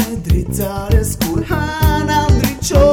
Adritzares kulhana dricio